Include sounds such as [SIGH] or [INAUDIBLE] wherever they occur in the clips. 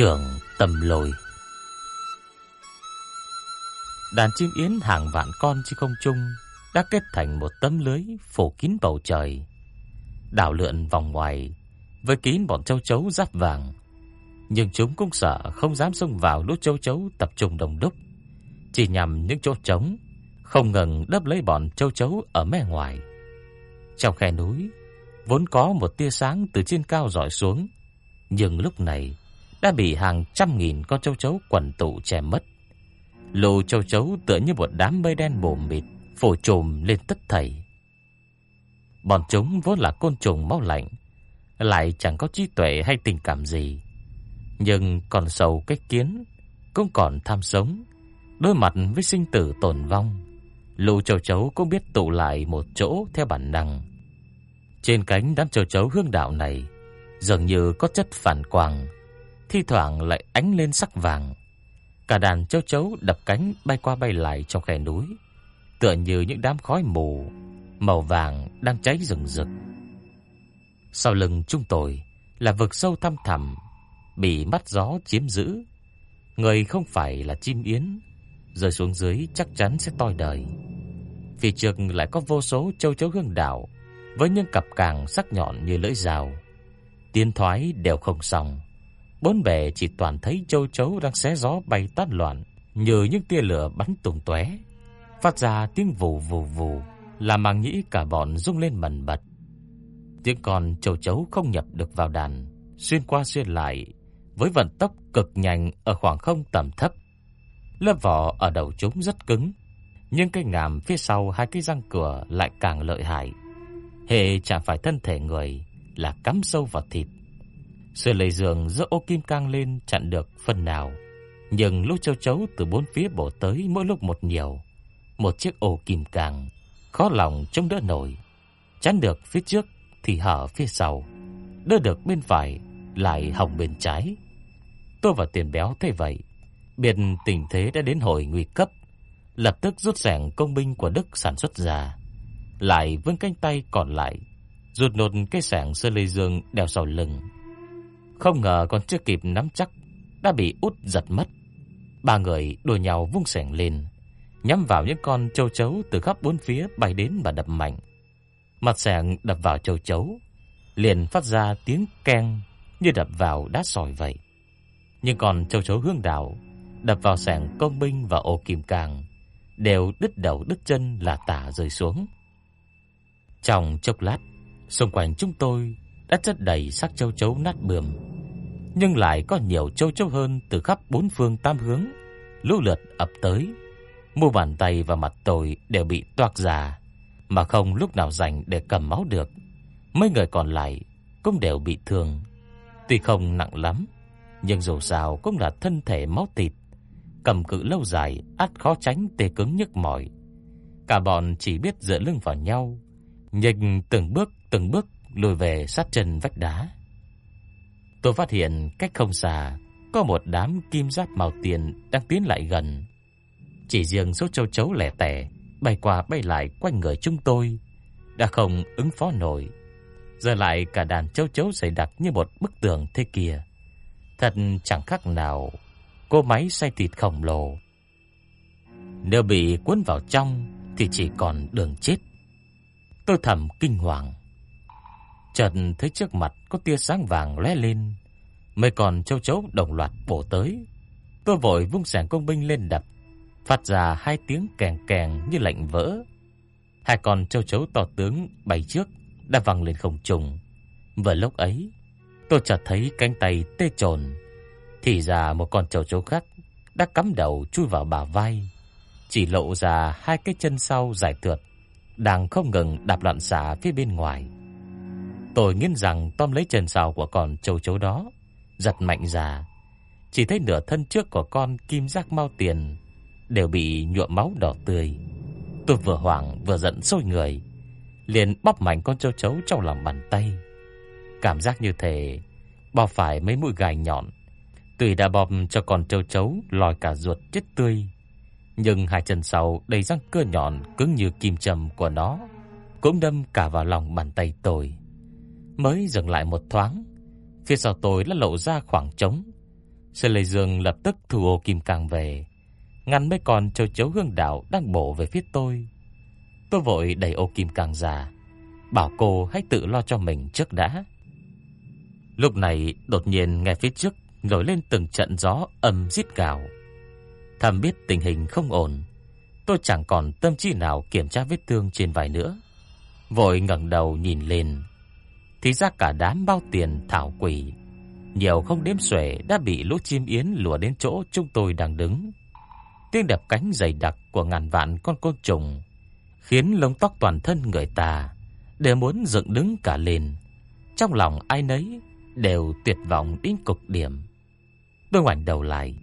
trưởng Tầm Lồi Đàn chim yến hàng vạn con trên không trung đã kết thành một tấm lưới phủ kín bầu trời. Đảo lượn vòng ngoài với kín bọn châu chấu giáp vàng. Nhưng chúng cũng sợ không dám xông vào lúc châu chấu tập trung đông đúc, chỉ nhằm những chỗ trống, không ngừng đắp lấy bọn châu chấu ở mé ngoài. Trong khe núi vốn có một tia sáng từ trên cao rọi xuống, nhưng lúc này đã bị hàng trăm nghìn con châu chấu quần tụ che mất. Lũ châu chấu tựa như một đám mây đen bổ mịt phủ trùm lên tất thảy. Bọn chúng vốn là côn trùng máu lạnh, lại chẳng có trí tuệ hay tình cảm gì, nhưng còn sầu cái kiến, cũng còn tham sống, đối mặt với sinh tử tồn vong. lũ châu chấu cũng biết tụ lại một chỗ theo bản năng. Trên cánh đám châu chấu hương đạo này, dường như có chất phản quang, thi thoảng lại ánh lên sắc vàng. Cả đàn châu chấu đập cánh bay qua bay lại trong khe núi, tựa như những đám khói mù màu vàng đang cháy rừng rực. Sau lưng chúng tôi là vực sâu thăm thẳm, bị mắt gió chiếm giữ. Người không phải là chim yến, rơi xuống dưới chắc chắn sẽ toi đời. Phía trước lại có vô số châu chấu hương đảo với những cặp càng sắc nhọn như lưỡi dao. Tiến thoái đều không xong. Bốn bề chỉ toàn thấy châu chấu đang xé gió bay tán loạn, như những tia lửa bắn tung tóe, phát ra tiếng vù vù vù, làm màng nhĩ cả bọn rung lên mần bật. Tiếng con châu chấu không nhập được vào đàn, xuyên qua xuyên lại với vận tốc cực nhanh ở khoảng không tầm thấp. Lớp vỏ ở đầu chúng rất cứng, nhưng cái ngàm phía sau hai cái răng cửa lại càng lợi hại. Hệ chạm phải thân thể người là cắm sâu vào thịt. Sự lấy giường giữa ô kim cang lên chặn được phần nào, nhưng lũ châu chấu từ bốn phía bổ tới mỗi lúc một nhiều. Một chiếc ô kim cang khó lòng chống đỡ nổi, chắn được phía trước thì hở phía sau, đỡ được bên phải lại hỏng bên trái. Tôi và Tiền Béo thấy vậy, Biệt tình thế đã đến hồi nguy cấp, lập tức rút sẻng công binh của Đức sản xuất ra, lại vươn cánh tay còn lại, Rụt nột cái sẻng sơ lê dương đeo sau lưng. Không ngờ còn chưa kịp nắm chắc đã bị út giật mất. Ba người đùa nhau vung sẻng lên, nhắm vào những con châu chấu từ khắp bốn phía bay đến và đập mạnh. Mặt sẻng đập vào châu chấu, liền phát ra tiếng keng như đập vào đá sỏi vậy. Nhưng còn châu chấu hương đảo đập vào sẻng công binh và ô kim càng đều đứt đầu đứt chân là tả rơi xuống. Trong chốc lát, xung quanh chúng tôi đã chất đầy xác châu chấu nát bươm, nhưng lại có nhiều châu chấu hơn từ khắp bốn phương tám hướng, lũ lượt ập tới. Mu bàn tay và mặt tôi đều bị toạc ra, mà không lúc nào rảnh để cầm máu được. Mấy người còn lại cũng đều bị thương, tuy không nặng lắm, nhưng dù sao cũng là thân thể máu thịt, cầm cự lâu dài ắt khó tránh tê cứng nhức mỏi. Cả bọn chỉ biết dựa lưng vào nhau, nhích từng bước từng bước lùi về sát chân vách đá. Tôi phát hiện cách không xa, có một đám kim giáp màu tiền đang tiến lại gần. Chỉ riêng số châu chấu lẻ tẻ bay qua bay lại quanh người chúng tôi đã không ứng phó nổi. Giờ lại cả đàn châu chấu dày đặc như một bức tường thế kia. Thật chẳng khác nào cô máy xay thịt khổng lồ. Nếu bị cuốn vào trong thì chỉ còn đường chết. Tôi thầm kinh hoàng. Chợt thấy trước mặt có tia sáng vàng lóe lên, mấy con châu chấu đồng loạt bổ tới. Tôi vội vung sảng công binh lên đập, phát ra hai tiếng kèn kèn như lạnh vỡ. Hai con châu chấu to tướng bay trước đã văng lên không trung. Vừa lúc ấy, tôi chợt thấy cánh tay tê chồn, thì ra một con châu chấu khác đã cắm đầu chui vào bả vai, chỉ lộ ra hai cái chân sau dài thượt đang không ngừng đạp loạn xạ phía bên ngoài. Tôi nghiến rằng tóm lấy chân sau của con châu chấu đó, giật mạnh ra. chỉ thấy nửa thân trước của con kim giác mau tiền đều bị nhuộm máu đỏ tươi. Tôi vừa hoảng vừa giận sôi người, liền bóp mạnh con châu chấu trong lòng bàn tay. Cảm giác như thể bò phải mấy mũi gai nhọn. Tuy đã bóp cho con châu chấu lòi cả ruột chết tươi, nhưng hai chân sau đầy răng cưa nhọn cứng như kim châm của nó cũng đâm cả vào lòng bàn tay tôi. Mới dừng lại một thoáng, phía sau tôi đã lộ ra khoảng trống. Sư Lê Dương lập tức thu ô kim càng về, ngăn mấy con châu chấu hương đạo đang bổ về phía tôi. Tôi vội đẩy ô kim càng ra, bảo cô hãy tự lo cho mình trước đã. Lúc này đột nhiên nghe phía trước nổi lên từng trận gió âm rít gào. Thầm biết tình hình không ổn, tôi chẳng còn tâm trí nào kiểm tra vết thương trên vai nữa. Vội ngẩng đầu nhìn lên, thì ra cả đám bao tiền thảo quỷ, nhiều không đếm xuể đã bị lũ chim yến lùa đến chỗ chúng tôi đang đứng. Tiếng đập cánh dày đặc của ngàn vạn con côn trùng khiến lông tóc toàn thân người ta đều muốn dựng đứng cả lên. Trong lòng ai nấy đều tuyệt vọng đến cực điểm. Tôi ngoảnh đầu lại,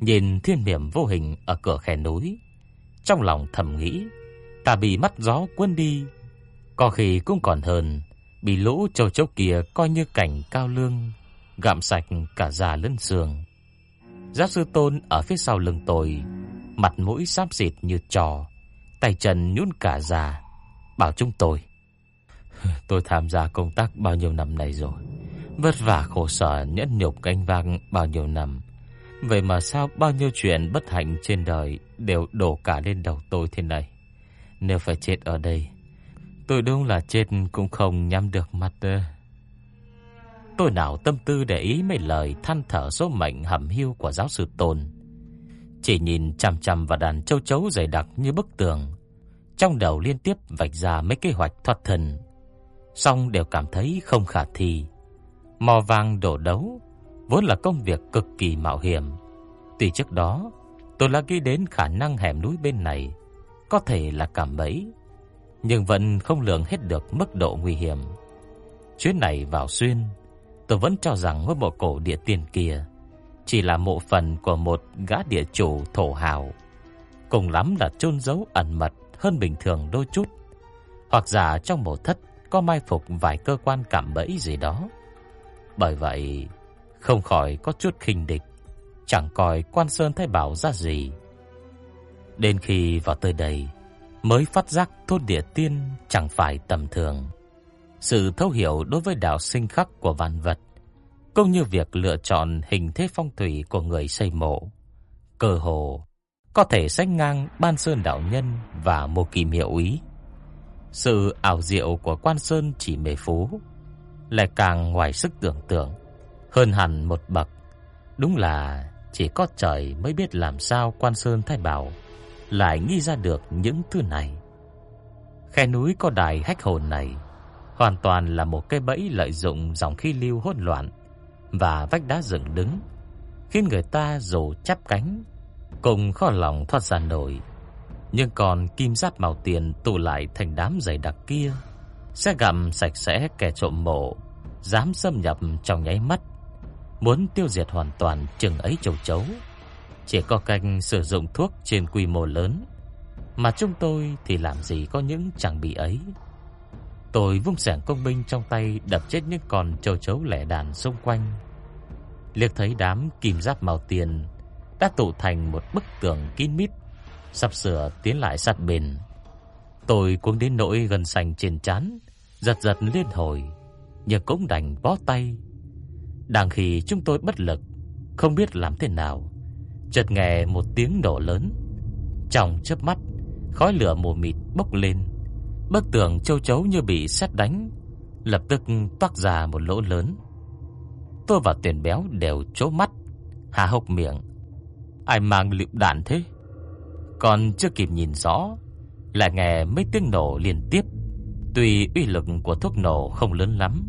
nhìn thiên niệm vô hình ở cửa khe núi, trong lòng thầm nghĩ, ta bị mắt gió cuốn đi, có khi cũng còn hơn bị lũ châu chấu kia coi như cảnh cao lương, gặm sạch cả già lẫn xương. Giáp sư tôn ở phía sau lưng tôi, mặt mũi xám xịt như trò, tay chân nhún cả già bảo chúng tôi. [LAUGHS] Tôi tham gia công tác bao nhiêu năm nay rồi, vất vả khổ sở nhẫn nhục canh vang bao nhiêu năm. Vậy mà sao bao nhiêu chuyện bất hạnh trên đời đều đổ cả lên đầu tôi thế này? Nếu phải chết ở đây, tôi đúng là chết cũng không nhắm được mắt. Tôi nào tâm tư để ý mấy lời than thở số mệnh hầm hiu của giáo sư Tôn. Chỉ nhìn chằm chằm vào đàn châu chấu dày đặc như bức tường, trong đầu liên tiếp vạch ra mấy kế hoạch thoát thân, song đều cảm thấy không khả thi. Mò vàng đổ đấu vốn là công việc cực kỳ mạo hiểm. Tuy trước đó, tôi đã nghĩ đến khả năng hẻm núi bên này có thể là cảm bẫy, nhưng vẫn không lường hết được mức độ nguy hiểm. Chuyến này vào xuyên, tôi vẫn cho rằng ngôi mộ cổ địa tiền kia chỉ là mộ phần của một gã địa chủ thổ hào, cùng lắm là chôn giấu ẩn mật hơn bình thường đôi chút, hoặc giả trong mộ thất có mai phục vài cơ quan cảm bẫy gì đó. Bởi vậy, không khỏi có chút khinh địch, chẳng coi Quan Sơn Thái Bảo ra gì. Đến khi vào tới đây, mới phát giác thôn địa tiên chẳng phải tầm thường. Sự thấu hiểu đối với đạo sinh khắc của vạn vật, cũng như việc lựa chọn hình thế phong thủy của người xây mộ, cơ hồ có thể sánh ngang Ban Sơn đạo nhân và Mộ Kim Hiệu Úy. Sự ảo diệu của Quan Sơn chỉ mê phú lại càng ngoài sức tưởng tượng hơn hẳn một bậc. Đúng là chỉ có trời mới biết làm sao Quan Sơn thay Bảo lại nghĩ ra được những thứ này. Khe núi có đài hách hồn này hoàn toàn là một cái bẫy lợi dụng dòng khí lưu hỗn loạn và vách đá dựng đứng, khiến người ta dù chắp cánh cùng khó lòng thoát ra nổi. Nhưng còn kim giáp màu tiền tụ lại thành đám dày đặc kia sẽ gặm sạch sẽ kẻ trộm mộ dám xâm nhập trong nháy mắt Muốn tiêu diệt hoàn toàn chừng ấy châu chấu chỉ có canh sử dụng thuốc trên quy mô lớn. Mà chúng tôi thì làm gì có những trang bị ấy. Tôi vung sẻng công binh trong tay đập chết những con châu chấu lẻ đàn xung quanh. Liếc thấy đám kim giáp màu tiền Đã tụ thành một bức tường kín mít Sắp sửa tiến lại sát bền Tôi cuống đến nỗi gần sành trên chán Giật giật liên hồi Nhưng cũng đành bó tay. Đang khi chúng tôi bất lực, không biết làm thế nào, chợt nghe một tiếng nổ lớn. Trong chớp mắt, khói lửa mù mịt bốc lên. Bức tường châu chấu như bị sét đánh, lập tức toát ra một lỗ lớn. Tôi và Tiền Béo đều chố mắt, há hốc miệng. Ai mang lựu đạn thế? Còn chưa kịp nhìn rõ, lại nghe mấy tiếng nổ liên tiếp. Tuy uy lực của thuốc nổ không lớn lắm,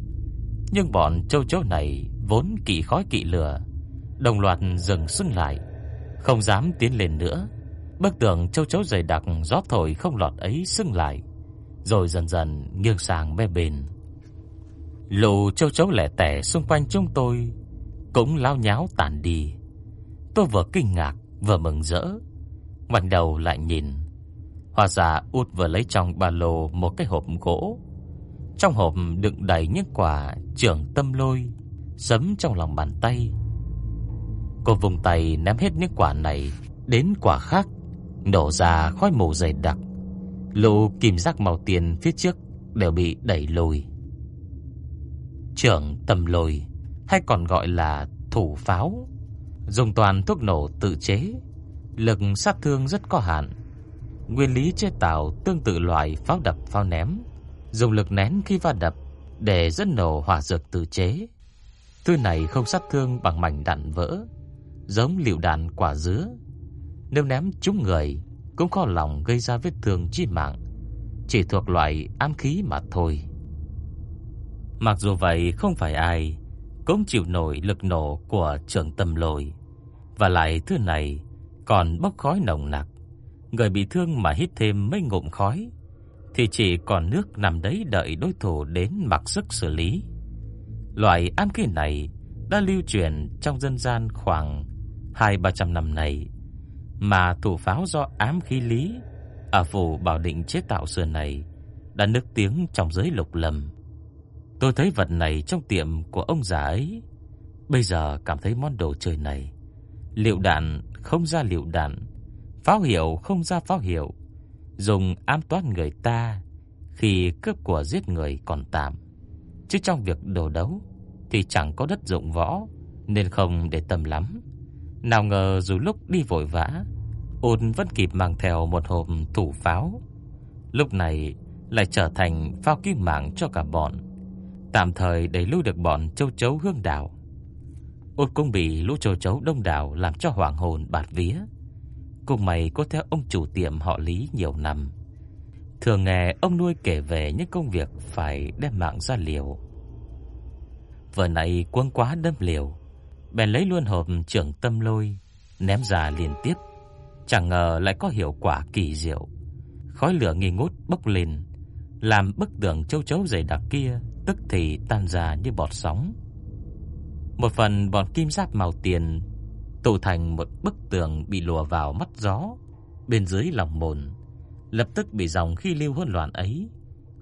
nhưng bọn châu chấu này vốn kỵ khói kỵ lửa, đồng loạt dừng sưng lại, không dám tiến lên nữa. Bức tường châu chấu dày đặc gió thổi không lọt ấy sưng lại, rồi dần dần nghiêng sang bên bên. Lũ châu chấu lẻ tẻ xung quanh chúng tôi cũng lao nháo tản đi. Tôi vừa kinh ngạc vừa mừng rỡ, ngoảnh đầu lại nhìn. Hoa già út vừa lấy trong ba lô một cái hộp gỗ. Trong hộp đựng đầy những quả trưởng tâm lôi, sấm trong lòng bàn tay. Cô vùng tay ném hết những quả này đến quả khác, nổ ra khói mù dày đặc. Lũ kim giác màu tiền phía trước đều bị đẩy lùi. Trưởng tầm lôi hay còn gọi là thủ pháo, dùng toàn thuốc nổ tự chế, lực sát thương rất có hạn. Nguyên lý chế tạo tương tự loại pháo đập pháo ném, dùng lực nén khi va đập để dẫn nổ hỏa dược tự chế. Thứ này không sát thương bằng mảnh đạn vỡ, giống lựu đạn quả dứa. Nếu ném trúng người cũng khó lòng gây ra vết thương chí mạng, chỉ thuộc loại ám khí mà thôi. Mặc dù vậy không phải ai cũng chịu nổi lực nổ của trường tâm lôi, và lại thứ này còn bốc khói nồng nặc. Người bị thương mà hít thêm mấy ngụm khói thì chỉ còn nước nằm đấy đợi đối thủ đến mặc sức xử lý. Loại ám khí này đã lưu truyền trong dân gian khoảng 2-300 năm nay, mà thủ pháo do ám khí lý ở phủ Bảo Định chế tạo xưa này đã nức tiếng trong giới lục lâm. Tôi thấy vật này trong tiệm của ông già ấy, bây giờ cảm thấy món đồ chơi này liệu đạn không ra liệu đạn, pháo hiệu không ra pháo hiệu, dùng ám toán người ta khi cướp của giết người còn tạm, chứ trong việc đồ đấu thì chẳng có đất dụng võ nên không để tâm lắm. Nào ngờ dù lúc đi vội vã, Ôn vẫn kịp mang theo một hộp thủ pháo. Lúc này lại trở thành phao kim mạng cho cả bọn, tạm thời đẩy lui được bọn châu chấu hương đảo. Ôn cũng bị lũ châu chấu đông đảo làm cho hoàng hồn bạt vía. Cùng mày có theo ông chủ tiệm họ Lý nhiều năm. Thường nghe ông nuôi kể về những công việc phải đem mạng ra liều. Vừa này quân quá đâm liều, bèn lấy luôn hộp trưởng tâm lôi, ném ra liên tiếp. Chẳng ngờ lại có hiệu quả kỳ diệu. Khói lửa nghi ngút bốc lên, làm bức tường châu chấu dày đặc kia tức thì tan ra như bọt sóng. Một phần bọn kim giáp màu tiền tụ thành một bức tường bị lùa vào mắt gió bên dưới lòng mồn, lập tức bị dòng khí lưu hỗn loạn ấy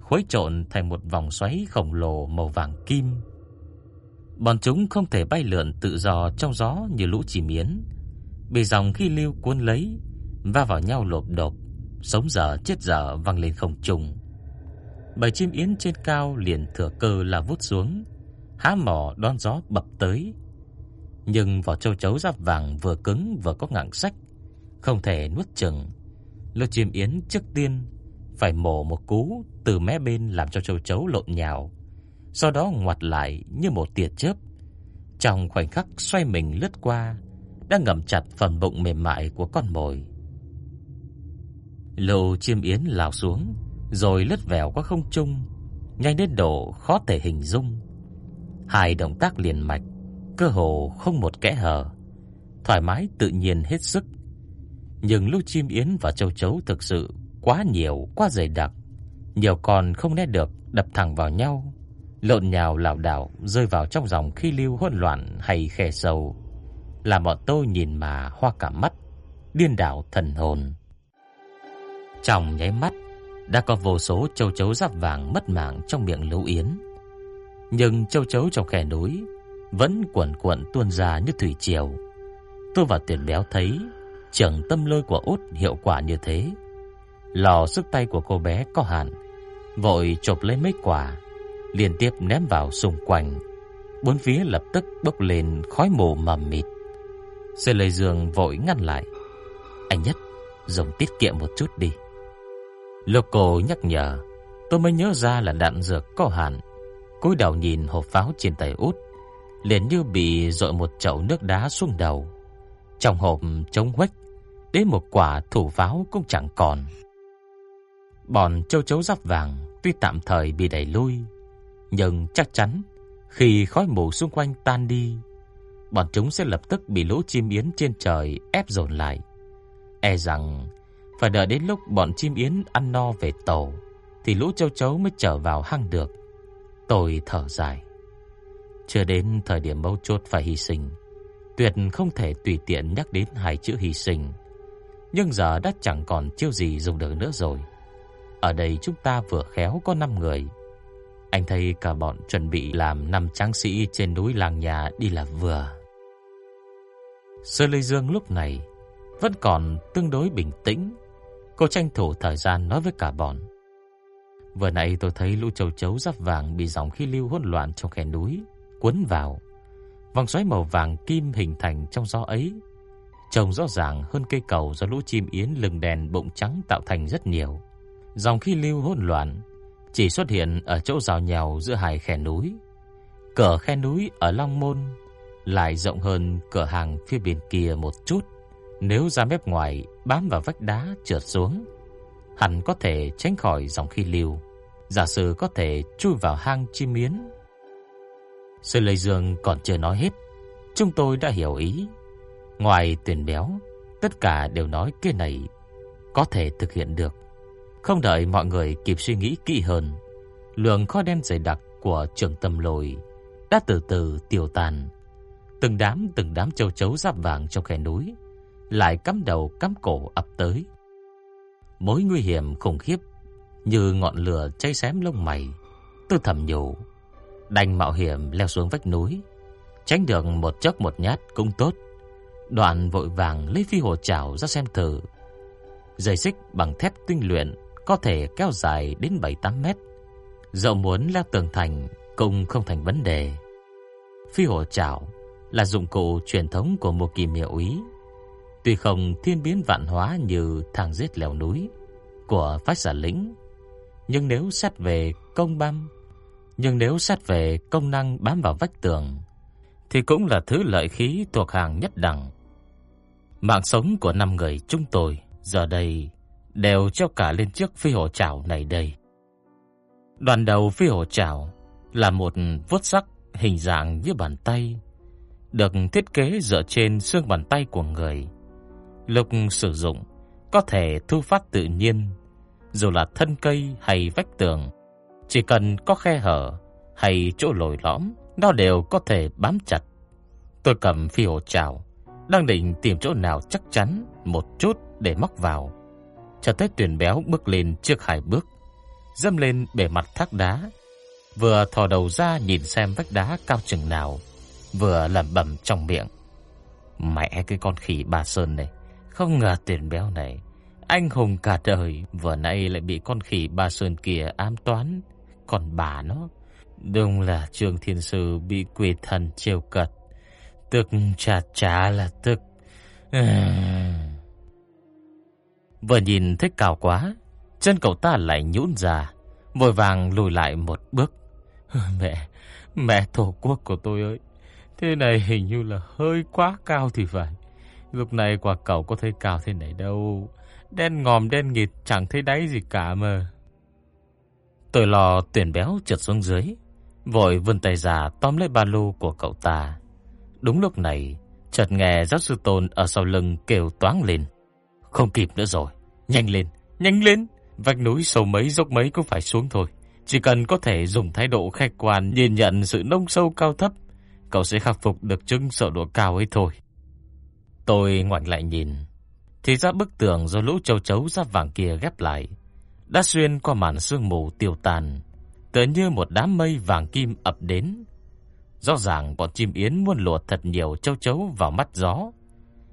khuấy trộn thành một vòng xoáy khổng lồ màu vàng kim. Bọn chúng không thể bay lượn tự do trong gió như lũ chim miến, bị dòng khí lưu cuốn lấy, va vào nhau lộp đột, sống dở chết dở văng lên không trung. Bầy chim yến trên cao liền thừa cơ là vút xuống, há mỏ đón gió bập tới. Nhưng vỏ châu chấu giáp vàng vừa cứng vừa có ngạng sách, không thể nuốt chừng. Lô chim yến trước tiên phải mổ một cú từ mé bên làm cho châu chấu lộn nhào, sau đó ngoặt lại như một tia chớp. Trong khoảnh khắc xoay mình lướt qua, đã ngậm chặt phần bụng mềm mại của con mồi. Lô chim yến lao xuống, rồi lướt vèo qua không trung, nhanh đến độ khó thể hình dung. Hai động tác liền mạch, cơ hồ không một kẽ hở, thoải mái tự nhiên hết sức. Nhưng lũ chim yến và châu chấu thực sự quá nhiều, quá dày đặc, nhiều con không né được đập thẳng vào nhau, lộn nhào lảo đảo rơi vào trong dòng khí lưu hỗn loạn hay khe sâu, làm bọn tôi nhìn mà hoa cả mắt, điên đảo thần hồn. Trong nháy mắt, đã có vô số châu chấu giáp vàng mất mạng trong miệng lũ yến. Nhưng châu chấu trong khe núi vẫn cuồn cuộn tuôn ra như thủy triều. Tôi và Tiền Béo thấy trưởng tâm lôi của út hiệu quả như thế. Lò sức tay của cô bé có hạn, vội chộp lấy mấy quả, liên tiếp ném vào xung quanh. Bốn phía lập tức bốc lên khói mù mờ mịt. Sơ Lê Dương vội ngăn lại. Anh nhất, dùng tiết kiệm một chút đi. Lục Cổ nhắc nhở, tôi mới nhớ ra là đạn dược có hạn. Cúi đầu nhìn hộp pháo trên tay út, liền như bị dội một chậu nước đá xuống đầu. Trong hộp trống huếch, đến một quả thủ pháo cũng chẳng còn. Bọn châu chấu giáp vàng tuy tạm thời bị đẩy lui, nhưng chắc chắn khi khói mù xung quanh tan đi, bọn chúng sẽ lập tức bị lũ chim yến trên trời ép dồn lại. E rằng phải đợi đến lúc bọn chim yến ăn no về tổ thì lũ châu chấu mới trở vào hang được. Tôi thở dài. Chưa đến thời điểm mấu chốt phải hy sinh Tuyệt không thể tùy tiện nhắc đến hai chữ hy sinh. Nhưng giờ đã chẳng còn chiêu gì dùng được nữa rồi. Ở đây chúng ta vừa khéo có 5 người. Anh thấy cả bọn chuẩn bị làm năm tráng sĩ trên núi làng nhà đi là vừa. Sơ Lê Dương lúc này vẫn còn tương đối bình tĩnh. Cô tranh thủ thời gian nói với cả bọn. Vừa nãy tôi thấy lũ châu chấu giáp vàng bị dòng khí lưu hỗn loạn trong khe núi cuốn vào. Vòng xoáy màu vàng kim hình thành trong gió ấy, trông rõ ràng hơn cây cầu do lũ chim yến lừng đèn bụng trắng tạo thành rất nhiều. Dòng khí lưu hỗn loạn chỉ xuất hiện ở chỗ rào nhào giữa hai khe núi. Cửa khe núi ở Long Môn lại rộng hơn cửa hàng phía bên kia một chút. Nếu ra mép ngoài bám vào vách đá trượt xuống, hẳn có thể tránh khỏi dòng khí lưu. Giả sử có thể chui vào hang chim miến. Sư Lê Dương còn chưa nói hết, chúng tôi đã hiểu ý. Ngoài tuyển béo, tất cả đều nói kia này có thể thực hiện được. Không đợi mọi người kịp suy nghĩ kỹ hơn, lượng kho đen dày đặc của trường tâm lồi đã từ từ tiêu tan. Từng đám từng đám châu chấu giáp vàng trong khe núi lại cắm đầu cắm cổ ập tới. Mối nguy hiểm khủng khiếp như ngọn lửa cháy xém lông mày. Tôi thầm nhủ, đành mạo hiểm leo xuống vách núi, tránh được một chốc một nhát cũng tốt. Đoạn vội vàng lấy phi hồ chảo ra xem thử. Dây xích bằng thép tinh luyện có thể kéo dài đến 7-8 mét. Dẫu muốn leo tường thành cũng không thành vấn đề. Phi hồ chảo là dụng cụ truyền thống của một kỳ miệu ý, Tuy không thiên biến vạn hóa như thang giết leo núi của phách giả lĩnh, nhưng nếu xét về công băm, nhưng nếu xét về công năng bám vào vách tường, thì cũng là thứ lợi khí thuộc hàng nhất đẳng. Mạng sống của năm người chúng tôi giờ đây đều treo cả lên chiếc phi hổ chảo này đây. Đoàn đầu phi hổ chảo là một vuốt sắc hình dạng như bàn tay, được thiết kế dựa trên xương bàn tay của người. Lục sử dụng có thể thu phát tự nhiên, dù là thân cây hay vách tường, chỉ cần có khe hở hay chỗ lồi lõm, nó đều có thể bám chặt. Tôi cầm phi hổ chảo, đang định tìm chỗ nào chắc chắn một chút để móc vào cho tới tuyển béo bước lên trước hai bước, dâm lên bề mặt thác đá, vừa thò đầu ra nhìn xem vách đá cao chừng nào, vừa lẩm bẩm trong miệng. Mẹ cái con khỉ bà Sơn này, không ngờ tuyển béo này, anh hùng cả đời, vừa nãy lại bị con khỉ bà Sơn kia ám toán, còn bà nó, đúng là Trương Thiên Sư bị quỷ thần trêu cật, tức chà chà là tức. À... Vừa nhìn thấy cao quá, chân cậu ta lại nhũn ra, vội vàng lùi lại một bước. [LAUGHS] Mẹ, mẹ tổ quốc của tôi ơi, thế này hình như là hơi quá cao thì phải. Lúc này quả cầu có thấy cao thế này đâu, đen ngòm đen nghịt chẳng thấy đáy gì cả mà. Tôi lo tuyển béo trượt xuống dưới, vội vươn tay ra tóm lấy ba lô của cậu ta. Đúng lúc này, chợt nghe giáo sư Tôn ở sau lưng kêu toáng lên. Không kịp nữa rồi, nhanh lên, nhanh lên, vách núi sâu mấy dốc mấy cũng phải xuống thôi. Chỉ cần có thể dùng thái độ khách quan nhìn nhận sự nông sâu cao thấp, cậu sẽ khắc phục được chứng sợ độ cao ấy thôi. Tôi ngoảnh lại nhìn, thì ra bức tường do lũ châu chấu giáp vàng kia ghép lại, đã xuyên qua màn sương mù tiêu tàn, tựa như một đám mây vàng kim ập đến. Rõ ràng bọn chim yến muốn lùa thật nhiều châu chấu vào mắt gió,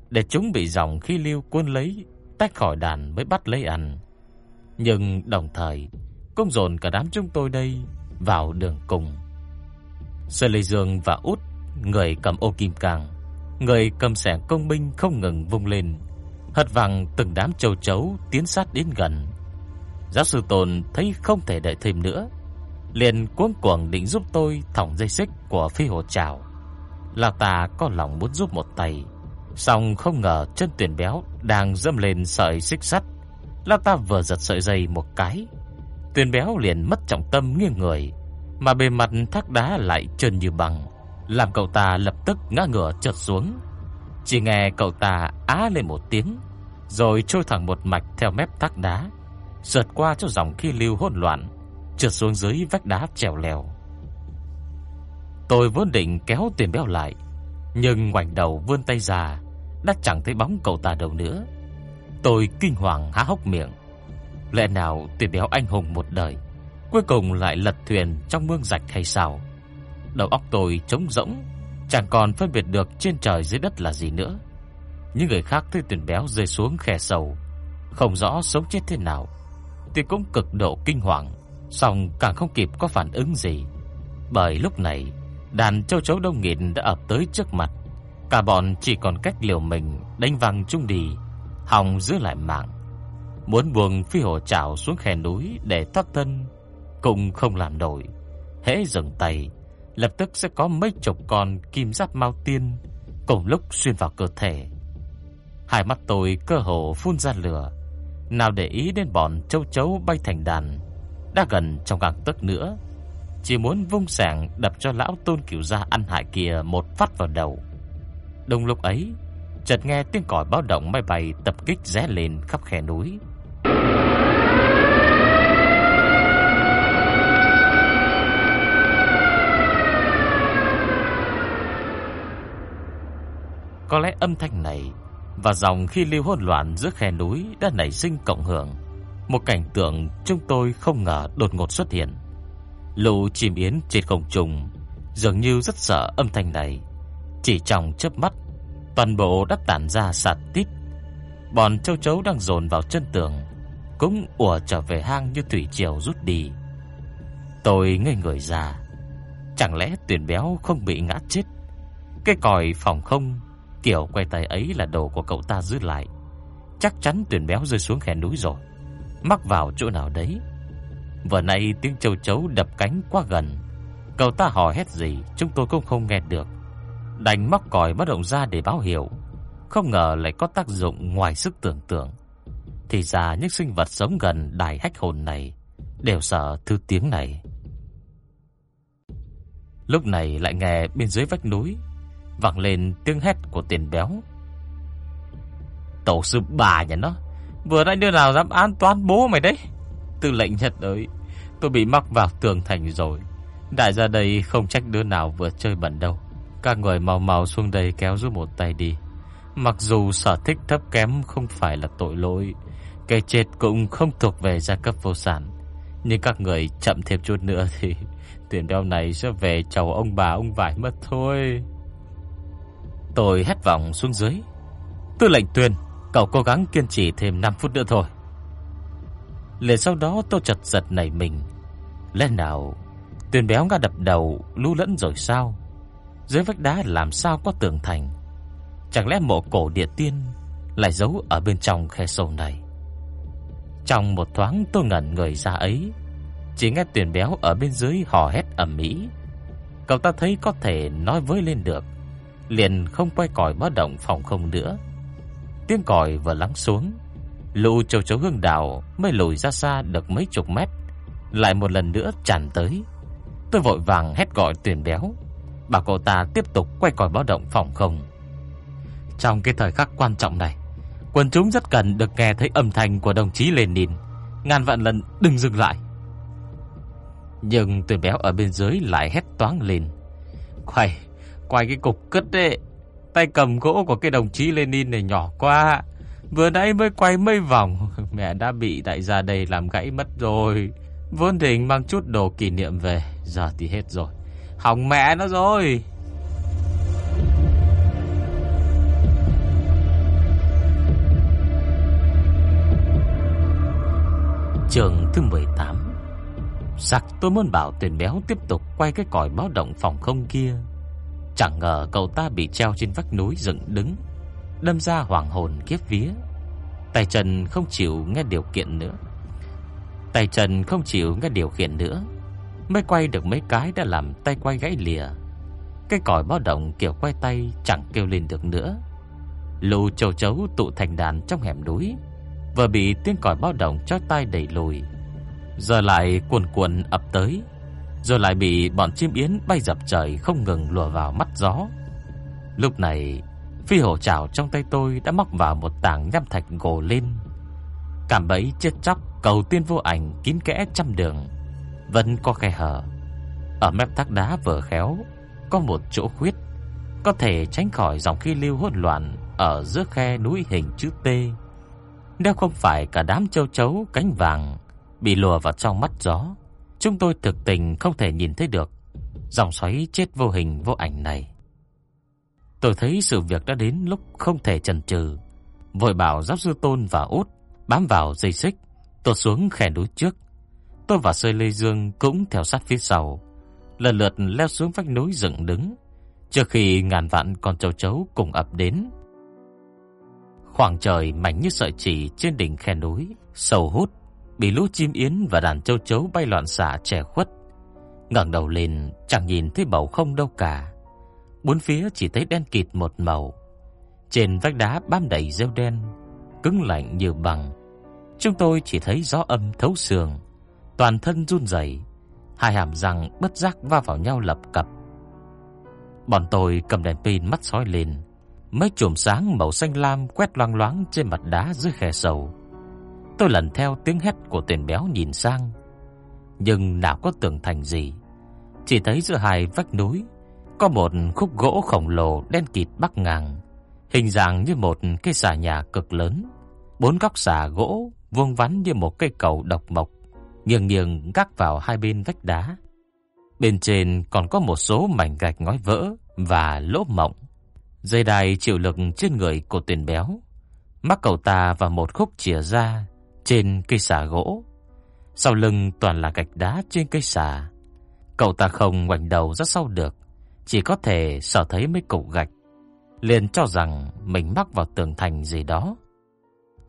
để chúng bị dòng khi lưu cuốn lấy, tách khỏi đàn mới bắt lấy ăn. Nhưng đồng thời cũng dồn cả đám chúng tôi đây vào đường cùng. Sơn Lê Dương và Út, người cầm ô kim càng, người cầm sẻng công binh không ngừng vung lên, hất vàng từng đám châu chấu tiến sát đến gần. Giáo sư Tôn thấy không thể đợi thêm nữa, liền cuống cuồng định giúp tôi thòng dây xích của phi hồ trào. Lão ta có lòng muốn giúp một tay, Xong không ngờ chân tuyển béo đang dâm lên sợi xích sắt. Lão ta vừa giật sợi dây một cái, tuyển béo liền mất trọng tâm nghiêng người, mà bề mặt thác đá lại trơn như bằng, làm cậu ta lập tức ngã ngửa trượt xuống. Chỉ nghe cậu ta á lên một tiếng, rồi trôi thẳng một mạch theo mép thác đá, sượt qua cho dòng khí lưu hỗn loạn, trượt xuống dưới vách đá trèo lèo. Tôi vốn định kéo tuyển béo lại, Nhưng ngoảnh đầu vươn tay ra, đã chẳng thấy bóng cậu ta đâu nữa. Tôi kinh hoàng há hốc miệng. Lẽ nào tuyệt béo anh hùng một đời, cuối cùng lại lật thuyền trong mương rạch hay sao? Đầu óc tôi trống rỗng, chẳng còn phân biệt được trên trời dưới đất là gì nữa. Những người khác thấy tuyển béo rơi xuống khe sâu, không rõ sống chết thế nào, thì cũng cực độ kinh hoàng, song càng không kịp có phản ứng gì. Bởi lúc này, đàn châu chấu đông nghịt đã ập tới trước mặt. Cả bọn chỉ còn cách liều mình đánh văng chung đi, hòng giữ lại mạng. Muốn buông phi hổ chảo xuống khe núi để thoát thân, cũng không làm nổi. Hễ dừng tay, lập tức sẽ có mấy chục con kim giáp mao tiên cùng lúc xuyên vào cơ thể. Hai mắt tôi cơ hồ phun ra lửa, nào để ý đến bọn châu chấu bay thành đàn, đã gần trong gang tấc nữa, chỉ muốn vung sảng đập cho lão Tôn Cửu gia ăn hại kia một phát vào đầu. Đồng lúc ấy, chợt nghe tiếng còi báo động máy bay tập kích rẽ lên khắp khe núi. Có lẽ âm thanh này và dòng khi lưu hỗn loạn giữa khe núi đã nảy sinh cộng hưởng. Một cảnh tượng chúng tôi không ngờ đột ngột xuất hiện. Lũ chim yến trên không trung dường như rất sợ âm thanh này. Chỉ trong chớp mắt, toàn bộ đã tản ra sạt tít. Bọn châu chấu đang dồn vào chân tường cũng ùa trở về hang như thủy triều rút đi. Tôi ngây người ra, chẳng lẽ tuyển béo không bị ngã chết? Cái còi phòng không kiểu quay tay ấy là đồ của cậu ta giữ lại. Chắc chắn tuyển béo rơi xuống khe núi rồi, mắc vào chỗ nào đấy. Vừa nãy tiếng châu chấu đập cánh quá gần, cậu ta hò hét gì chúng tôi cũng không nghe được. Đành móc còi bất động ra để báo hiệu, không ngờ lại có tác dụng ngoài sức tưởng tượng. Thì ra những sinh vật sống gần đài hách hồn này đều sợ thứ tiếng này. Lúc này lại nghe bên dưới vách núi vang lên tiếng hét của tiền béo. Tổ sư bà nhà nó, vừa nãy đứa nào dám an toán bố mày đấy? Tư lệnh Nhật ơi, tôi bị mắc vào tường thành rồi. Đại gia đây không trách đứa nào vừa chơi bẩn đâu. Các người mau mau xuống đây kéo giúp một tay đi. Mặc dù sở thích thấp kém không phải là tội lỗi, cái chết cũng không thuộc về gia cấp vô sản. Nhưng các người chậm thêm chút nữa thì [LAUGHS] tiền béo này sẽ về chầu ông bà ông vải mất thôi. Tôi hét vọng xuống dưới. Tư lệnh tuyên, cậu cố gắng kiên trì thêm 5 phút nữa thôi. Liền sau đó tôi chật giật nảy mình. Lẽ nào tuyên béo ngã đập đầu Lũ lẫn rồi sao? Dưới vách đá làm sao có tường thành? Chẳng lẽ mộ cổ địa tiên lại giấu ở bên trong khe sâu này? Trong một thoáng tôi ngẩn người ra ấy, chỉ nghe tuyển béo ở bên dưới hò hét ầm ĩ. Cậu ta thấy có thể nói với lên được, liền không quay còi báo động phòng không nữa. Tiếng còi vừa lắng xuống, lũ châu chấu hương đảo mới lùi ra xa được mấy chục mét, lại một lần nữa tràn tới. Tôi vội vàng hét gọi tuyển béo, bảo cô ta tiếp tục quay còi báo động phòng không. Trong cái thời khắc quan trọng này, quần chúng rất cần được nghe thấy âm thanh của đồng chí Lenin, ngàn vạn lần đừng dừng lại. Nhưng tuyển béo ở bên dưới lại hét toáng lên. Quay, Quay cái cục cất đấy Tay cầm gỗ của cái đồng chí Lenin này nhỏ quá Vừa nãy mới quay mấy vòng [LAUGHS] Mẹ đã bị đại gia đây làm gãy mất rồi Vốn định mang chút đồ kỷ niệm về Giờ thì hết rồi Hỏng mẹ nó rồi Trường thứ 18 Sặc tôi muốn bảo tiền béo tiếp tục quay cái còi báo động phòng không kia Chẳng ngờ cậu ta bị treo trên vách núi dựng đứng, đâm ra hoàng hồn kiếp vía. Tay trần không chịu nghe điều kiện nữa. Tay trần không chịu nghe điều khiển nữa. Mới quay được mấy cái đã làm tay quay gãy lìa. Cái còi báo động kiểu quay tay chẳng kêu lên được nữa. Lù châu chấu tụ thành đàn trong hẻm núi, vừa bị tiếng còi báo động chói tai đẩy lùi. Giờ lại cuồn cuộn ập tới, rồi lại bị bọn chim yến bay dập trời không ngừng lùa vào mắt gió. Lúc này, phi hổ chảo trong tay tôi đã móc vào một tảng nham thạch gồ lên. Cảm bẫy chết chóc cầu tiên vô ảnh kín kẽ trăm đường, vẫn có khe hở. Ở mép thác đá vừa khéo có một chỗ khuyết, có thể tránh khỏi dòng khí lưu hỗn loạn ở giữa khe núi hình chữ T. Nếu không phải cả đám châu chấu cánh vàng bị lùa vào trong mắt gió, chúng tôi thực tình không thể nhìn thấy được dòng xoáy chết vô hình vô ảnh này. Tôi thấy sự việc đã đến lúc không thể chần chừ, vội bảo giáp sư Tôn và Út bám vào dây xích, tôi xuống khe núi trước. Tôi và Sơi Lê Dương cũng theo sát phía sau, lần lượt leo xuống vách núi dựng đứng, trước khi ngàn vạn con châu chấu cùng ập đến. Khoảng trời mảnh như sợi chỉ trên đỉnh khe núi, sầu hút, bị lũ chim yến và đàn châu chấu bay loạn xạ che khuất. ngẩng đầu lên chẳng nhìn thấy bầu không đâu cả. Bốn phía chỉ thấy đen kịt một màu. Trên vách đá bám đầy rêu đen, cứng lạnh như bằng. Chúng tôi chỉ thấy gió âm thấu xương, toàn thân run rẩy, hai hàm răng bất giác va vào nhau lập cập. Bọn tôi cầm đèn pin mắt soi lên, mấy chùm sáng màu xanh lam quét loang loáng trên mặt đá dưới khe sâu. Tôi lần theo tiếng hét của tiền béo nhìn sang, nhưng nào có tưởng thành gì, chỉ thấy giữa hai vách núi có một khúc gỗ khổng lồ đen kịt bắc ngang, hình dạng như một cái xà nhà cực lớn. Bốn góc xà gỗ vuông vắn như một cây cầu độc mộc, nghiêng nghiêng gác vào hai bên vách đá. Bên trên còn có một số mảnh gạch ngói vỡ và lỗ mộng. Dây đai chịu lực trên người của tiền béo, mắc cậu ta vào một khúc chìa ra trên cây xà gỗ. Sau lưng toàn là gạch đá trên cây xà. Cậu ta không ngoảnh đầu ra sau được, chỉ có thể sở thấy mấy cục gạch, liền cho rằng mình mắc vào tường thành gì đó.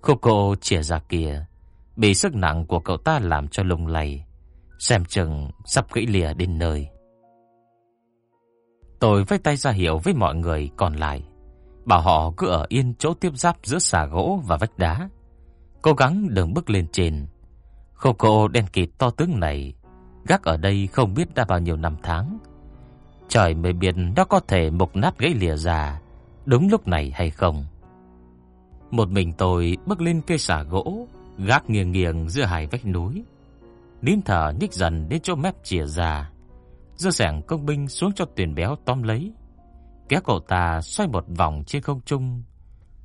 Khúc cô chìa ra kia, bị sức nặng của cậu ta làm cho lung lay, xem chừng sắp gãy lìa đến nơi. Tôi vẫy tay ra hiệu với mọi người còn lại, bảo họ cứ ở yên chỗ tiếp giáp giữa xà gỗ và vách đá, cố gắng đừng bước lên trên. Khô cô đen kịt to tướng này gác ở đây không biết đã bao nhiêu năm tháng. Trời mới biết nó có thể mục nát gãy lìa ra đúng lúc này hay không. Một mình tôi bước lên cây xà gỗ, gác nghiêng nghiêng giữa hai vách núi. Nín thở nhích dần đến chỗ mép chìa ra, Dơ sẻng công binh xuống cho tuyển béo tóm lấy. Kéo cậu ta xoay một vòng trên không trung,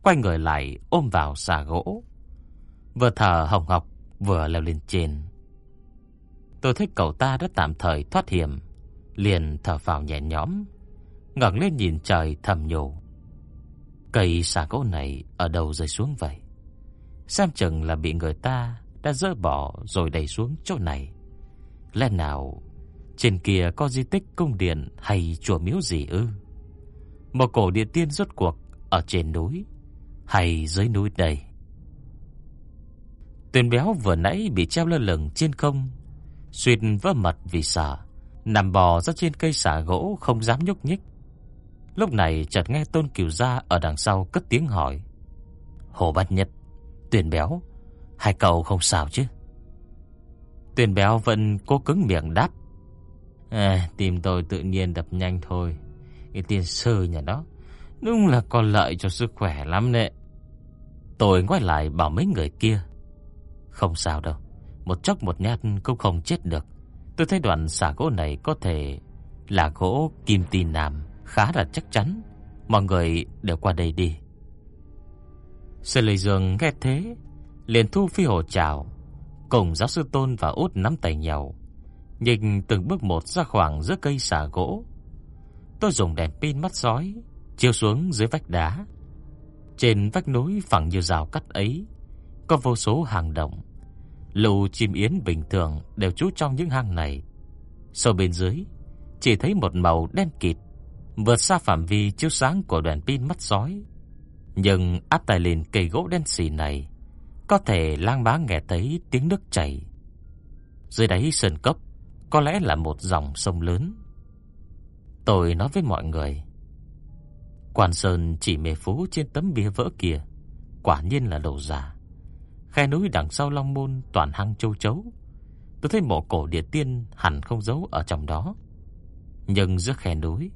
quay người lại ôm vào xà gỗ. Vừa thở hồng hộc vừa leo lên trên. Tôi thấy cậu ta đã tạm thời thoát hiểm, liền thở vào nhẹ nhõm, ngẩng lên nhìn trời thầm nhủ. Cây xà gỗ này ở đâu rơi xuống vậy? Xem chừng là bị người ta đã dỡ bỏ rồi đẩy xuống chỗ này. Lẽ nào trên kia có di tích cung điện hay chùa miếu gì ư? Một cổ điện tiên rốt cuộc ở trên núi hay dưới núi đây? Tuyền béo vừa nãy bị treo lơ lửng trên không, suýt vỡ mật vì sợ, nằm bò ra trên cây xả gỗ không dám nhúc nhích. Lúc này chợt nghe Tôn Kiều Gia ở đằng sau cất tiếng hỏi. Hồ Bát Nhất, Tuyền béo, hai cậu không sao chứ? Tuyền béo vẫn cố cứng miệng đáp. À, tim tôi tự nhiên đập nhanh thôi. Cái tiền sư nhà đó, đúng là có lợi cho sức khỏe lắm nè. Tôi ngoái lại bảo mấy người kia. Không sao đâu, một chốc một nhát cũng không chết được. Tôi thấy đoạn xà gỗ này có thể là gỗ kim tì nam, khá là chắc chắn. Mọi người đều qua đây đi. Sư Lê Dương nghe thế, liền thu phi hồ chào, cùng giáo sư Tôn và Út nắm tay nhau, nhìn từng bước một ra khoảng giữa cây xà gỗ. Tôi dùng đèn pin mắt sói chiếu xuống dưới vách đá. Trên vách núi phẳng như rào cắt ấy, có vô số hang động. Lũ chim yến bình thường đều trú trong những hang này. Sâu bên dưới, chỉ thấy một màu đen kịt, vượt xa phạm vi chiếu sáng của đèn pin mắt sói. Nhưng áp tay lên cây gỗ đen xì này, có thể lang bá nghe thấy tiếng nước chảy. Dưới đáy sơn cốc, có lẽ là một dòng sông lớn. Tôi nói với mọi người, Quan Sơn chỉ mê phú trên tấm bia vỡ kia, quả nhiên là đồ giả. Khe núi đằng sau Long Môn toàn hang châu chấu. Tôi thấy mộ cổ địa tiên hẳn không giấu ở trong đó. Nhưng giữa khe núi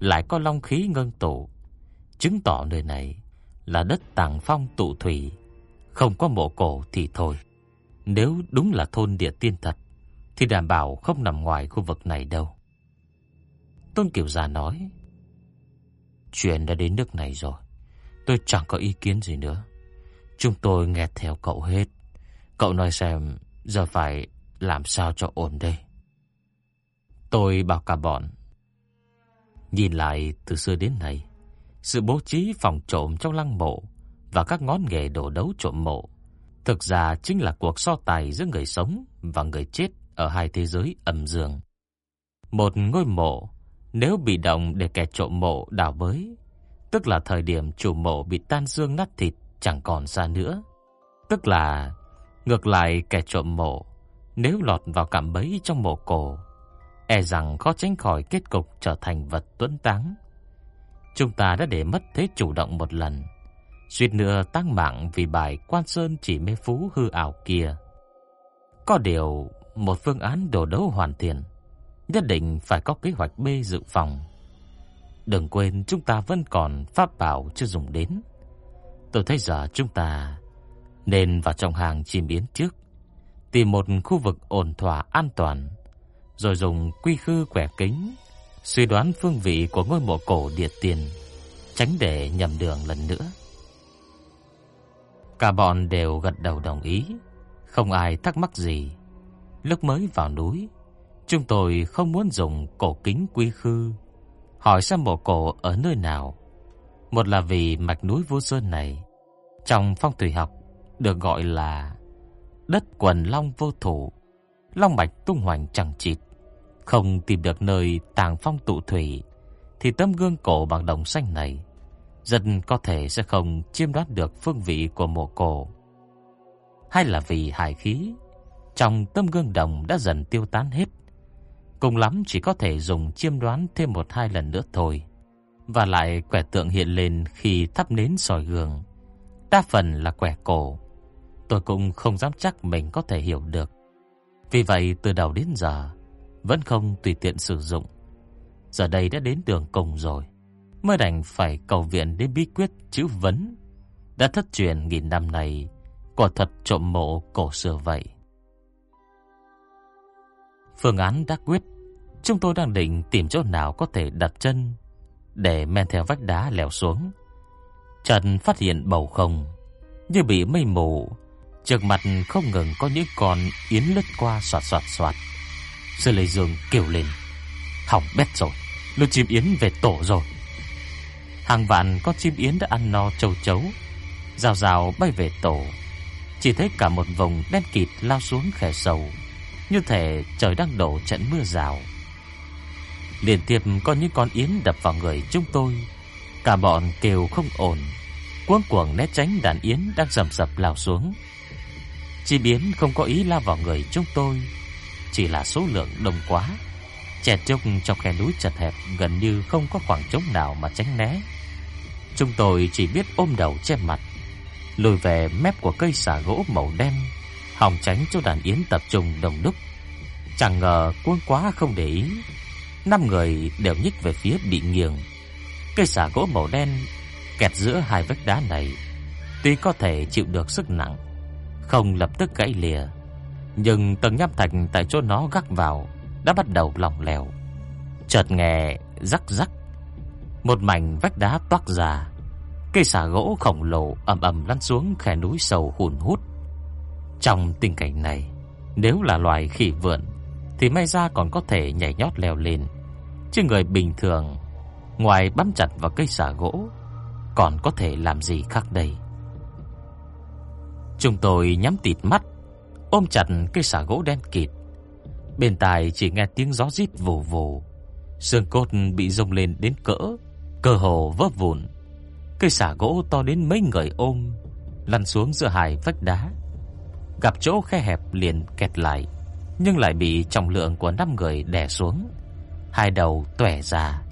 lại có long khí ngân tụ, chứng tỏ nơi này là đất tàng phong tụ thủy, không có mộ cổ thì thôi. Nếu đúng là thôn địa tiên thật, thì đảm bảo không nằm ngoài khu vực này đâu. Tôn Kiều Già nói, Chuyện đã đến nước này rồi. Tôi chẳng có ý kiến gì nữa. Chúng tôi nghe theo cậu hết. Cậu nói xem giờ phải làm sao cho ổn đây. Tôi bảo cả bọn. Nhìn lại từ xưa đến nay, sự bố trí phòng trộm trong lăng mộ và các ngón nghề đổ đấu trộm mộ thực ra chính là cuộc so tài giữa người sống và người chết ở hai thế giới âm dương. Một ngôi mộ nếu bị động để kẻ trộm mộ đào bới, tức là thời điểm chủ mộ bị tan xương nát thịt chẳng còn xa nữa. Tức là ngược lại kẻ trộm mộ nếu lọt vào cạm bẫy trong mộ cổ, e rằng khó tránh khỏi kết cục trở thành vật tuấn táng. Chúng ta đã để mất thế chủ động một lần, suýt nữa tăng mạng vì bài Quan Sơn chỉ mê phú hư ảo kia. Có điều, một phương án đồ đấu hoàn thiện, nhất định phải có kế hoạch B dự phòng. Đừng quên chúng ta vẫn còn pháp bảo chưa dùng đến. Tôi thấy giờ chúng ta nên vào trong hàng chim biến trước, tìm một khu vực ổn thỏa an toàn, rồi dùng quy khư quẻ kính suy đoán phương vị của ngôi mộ cổ địa tiền, tránh để nhầm đường lần nữa. Cả bọn đều gật đầu đồng ý, không ai thắc mắc gì. Lúc mới vào núi, chúng tôi không muốn dùng cổ kính quy khư, hỏi xem mộ cổ ở nơi nào. Một là vì mạch núi Vô Sơn này trong phong thủy học được gọi là đất quần long vô thủ, long mạch tung hoành chẳng chịt. Không tìm được nơi tàng phong tụ thủy, thì tấm gương cổ bằng đồng xanh này dần có thể sẽ không chiêm đoán được phương vị của mộ cổ. Hay là vì hải khí, trong tấm gương đồng đã dần tiêu tán hết. Cùng lắm chỉ có thể dùng chiêm đoán thêm một hai lần nữa thôi. Và lại quẻ tượng hiện lên khi thắp nến soi gương. Đa phần là quẻ cổ. Tôi cũng không dám chắc mình có thể hiểu được. Vì vậy, từ đầu đến giờ vẫn không tùy tiện sử dụng. Giờ đây đã đến đường cùng rồi mới đành phải cầu viện đến bí quyết chữ vấn đã thất truyền nghìn năm này quả thật trộm mộ cổ xưa vậy. Phương án đã quyết, chúng tôi đang định tìm chỗ nào có thể đặt chân để men theo vách đá leo xuống. Trần phát hiện bầu không như bị mây mù, trước mặt không ngừng có những con yến lướt qua xoạt xoạt xoạt. Sư Lê Dương kêu lên, hỏng bét rồi, lũ chim yến về tổ rồi. Hàng vạn con chim yến đã ăn no châu chấu, rào rào bay về tổ. Chỉ thấy cả một vùng đen kịt lao xuống khe sầu, như thể trời đang đổ trận mưa rào. Liên tiếp có những con yến đập vào người chúng tôi, cả bọn kêu không ổn, cuống cuồng né tránh đàn yến đang rầm rập lao xuống. Chim yến không có ý lao vào người chúng tôi, chỉ là số lượng đông quá. Chèn chúc trong khe núi chật hẹp gần như không có khoảng trống nào mà tránh né. Chúng tôi chỉ biết ôm đầu che mặt, lùi về mép của cây xà gỗ màu đen, hòng tránh cho đàn yến tập trung đông đúc. Chẳng ngờ cuốn quá không để ý, năm người đều nhích về phía bị nghiêng. Cây xà gỗ màu đen kẹt giữa hai vách đá này, tuy có thể chịu được sức nặng, không lập tức gãy lìa, nhưng tầng nham thạch tại chỗ nó gác vào đã bắt đầu lỏng lẻo. Chợt nghe rắc rắc một mảnh vách đá toác ra, cây xà gỗ khổng lồ ầm ầm lăn xuống khe núi sâu hùn hút. Trong tình cảnh này, nếu là loài khỉ vượn thì may ra còn có thể nhảy nhót leo lên, chứ người bình thường ngoài bám chặt vào cây xà gỗ còn có thể làm gì khác đây. Chúng tôi nhắm tịt mắt, ôm chặt cây xà gỗ đen kịt. Bên tai chỉ nghe tiếng gió rít vù vù, xương cốt bị rung lên đến cỡ cơ hồ vỡ vụn. Cây xà gỗ to đến mấy người ôm lăn xuống giữa hai vách đá. Gặp chỗ khe hẹp liền kẹt lại, nhưng lại bị trọng lượng của năm người đè xuống. Hai đầu tòe ra,